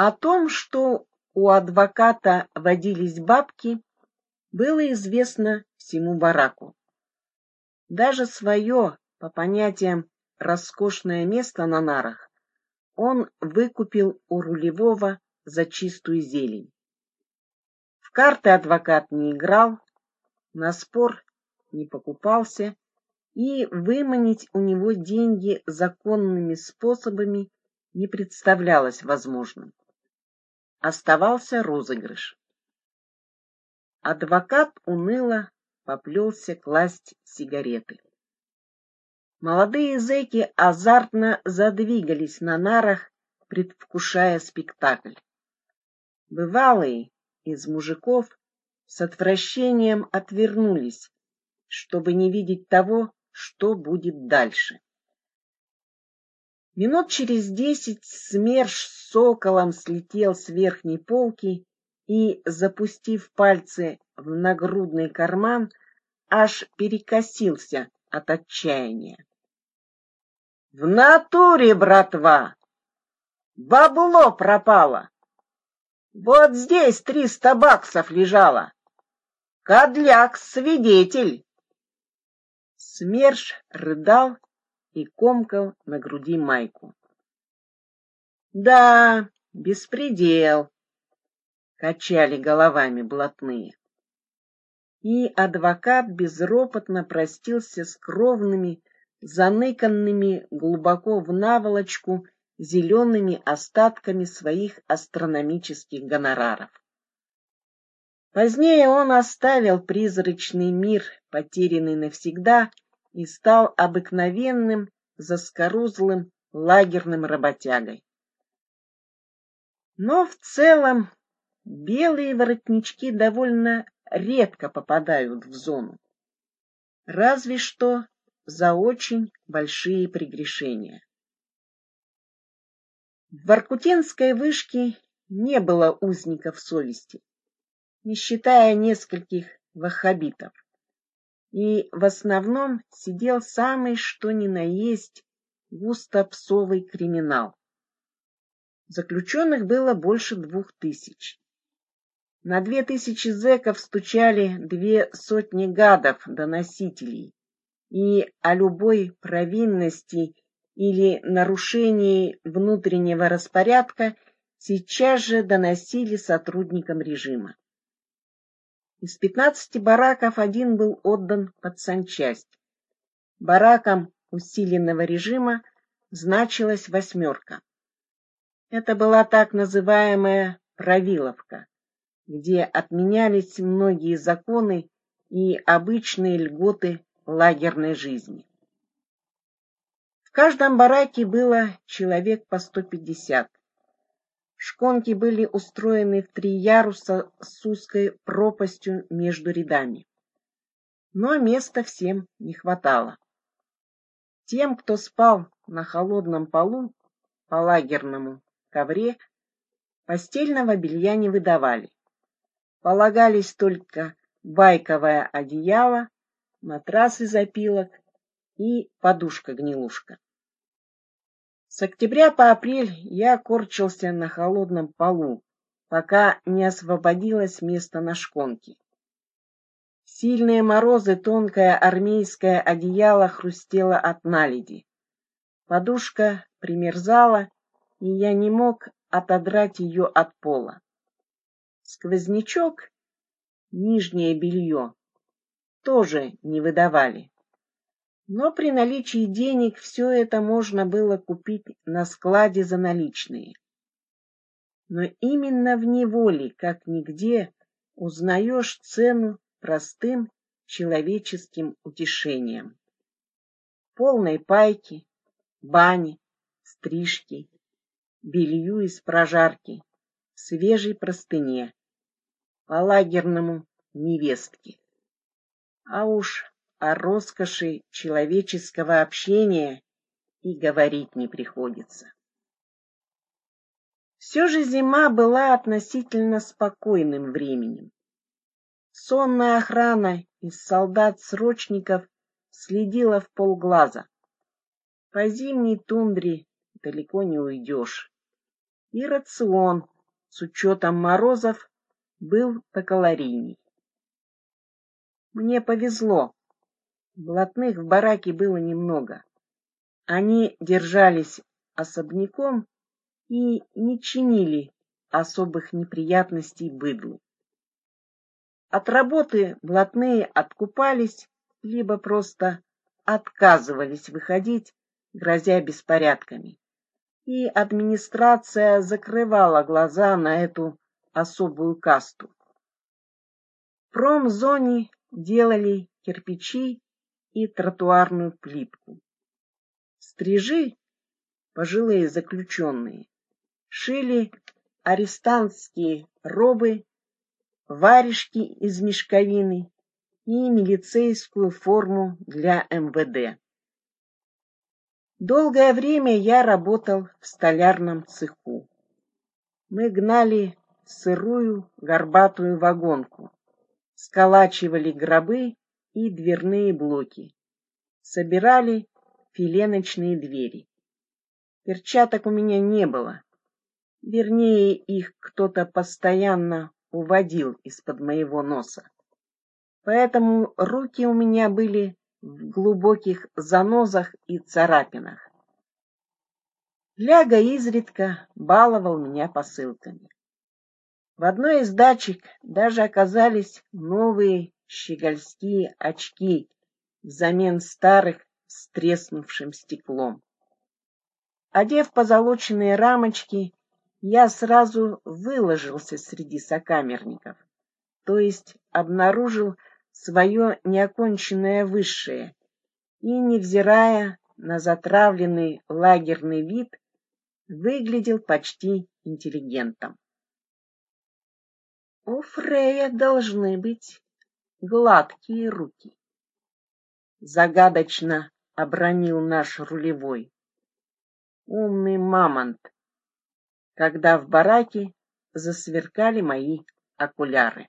О том, что у адвоката водились бабки, было известно всему бараку. Даже свое, по понятиям, роскошное место на нарах он выкупил у рулевого за чистую зелень. В карты адвокат не играл, на спор не покупался, и выманить у него деньги законными способами не представлялось возможным. Оставался розыгрыш. Адвокат уныло поплелся класть сигареты. Молодые зэки азартно задвигались на нарах, предвкушая спектакль. Бывалые из мужиков с отвращением отвернулись, чтобы не видеть того, что будет дальше. Минут через десять СМЕРШ с соколом слетел с верхней полки и, запустив пальцы в нагрудный карман, аж перекосился от отчаяния. В натуре, братва! Бабло пропало! Вот здесь триста баксов лежало. Кадляк свидетель. СМЕРШ рыдал и комкал на груди майку. Да, беспредел, качали головами блатные. И адвокат безропотно простился с кровными, заныканными глубоко в наволочку зелеными остатками своих астрономических гонораров. Позднее он оставил призрачный мир, потерянный навсегда, и стал обыкновенным, заскорузлым лагерным работягой. Но в целом белые воротнички довольно редко попадают в зону. Разве что за очень большие прегрешения. В Воркутинской вышке не было узников совести, не считая нескольких ваххабитов. И в основном сидел самый что ни на есть густопсовый криминал. Заключенных было больше двух тысяч. На две тысячи зэков стучали две сотни гадов-доносителей, и о любой провинности или нарушении внутреннего распорядка сейчас же доносили сотрудникам режима. Из пятнадцати бараков один был отдан под санчасть. Баракам усиленного режима значилась восьмерка. Это была так называемая правиловка, где отменялись многие законы и обычные льготы лагерной жизни. В каждом бараке было человек по сто пятьдесят. Шконки были устроены в три яруса с узкой пропастью между рядами. Но места всем не хватало. Тем, кто спал на холодном полу, по лагерному ковре, постельного белья не выдавали. Полагались только байковое одеяло матрас из опилок и подушка-гнилушка. С октября по апрель я корчился на холодном полу, пока не освободилось место на шконке. Сильные морозы тонкое армейское одеяло хрустело от наледи. Подушка примерзала, и я не мог отодрать ее от пола. Сквознячок, нижнее белье, тоже не выдавали. Но при наличии денег все это можно было купить на складе за наличные. Но именно в неволе, как нигде, узнаешь цену простым человеческим утешением. Полной пайки, бани, стрижки, белью из прожарки, свежей простыне, по лагерному невестке. А уж о роскоши человеческого общения и говорить не приходится. Все же зима была относительно спокойным временем. Сонная охрана из солдат-срочников следила в полглаза. По зимней тундре далеко не уйдешь. и рацион с учетом морозов был покалорийней. Мне повезло. Блатных в бараке было немного. Они держались особняком и не чинили особых неприятностей быдлу. От работы блатные откупались, либо просто отказывались выходить, грозя беспорядками. И администрация закрывала глаза на эту особую касту. В промзоне делали кирпичи и тротуарную плитку. Стрижи, пожилые заключенные, шили арестантские робы, варежки из мешковины и милицейскую форму для МВД. Долгое время я работал в столярном цеху. Мы гнали сырую горбатую вагонку, сколачивали гробы и дверные блоки, собирали филеночные двери. Перчаток у меня не было. Вернее, их кто-то постоянно уводил из-под моего носа. Поэтому руки у меня были в глубоких занозах и царапинах. Ляга изредка баловал меня посылками. В одной из дачек даже оказались новые щегольские очки взамен старых с треснувшим стеклом. Одев позолоченные рамочки, я сразу выложился среди сокамерников, то есть обнаружил свое неоконченное высшее и, невзирая на затравленный лагерный вид, выглядел почти интеллигентом. У Фрея должны быть гладкие руки. Загадочно обронил наш рулевой. Умный мамонт, когда в бараке засверкали мои окуляры.